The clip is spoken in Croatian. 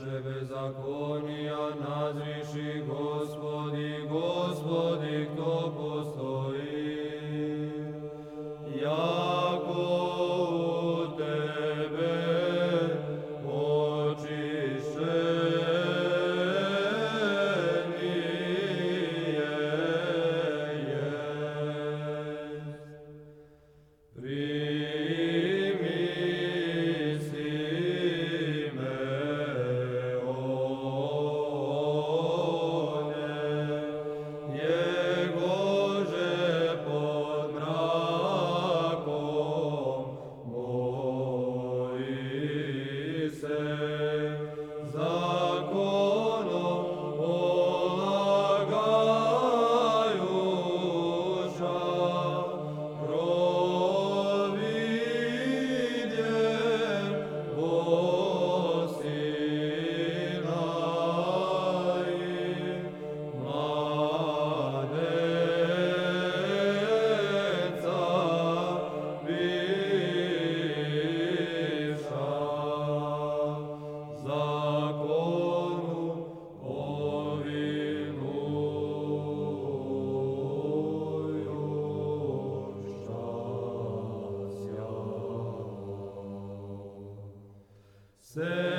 naše bezakonija nazriši, Gospodi, Gospodi, kto postoji? Say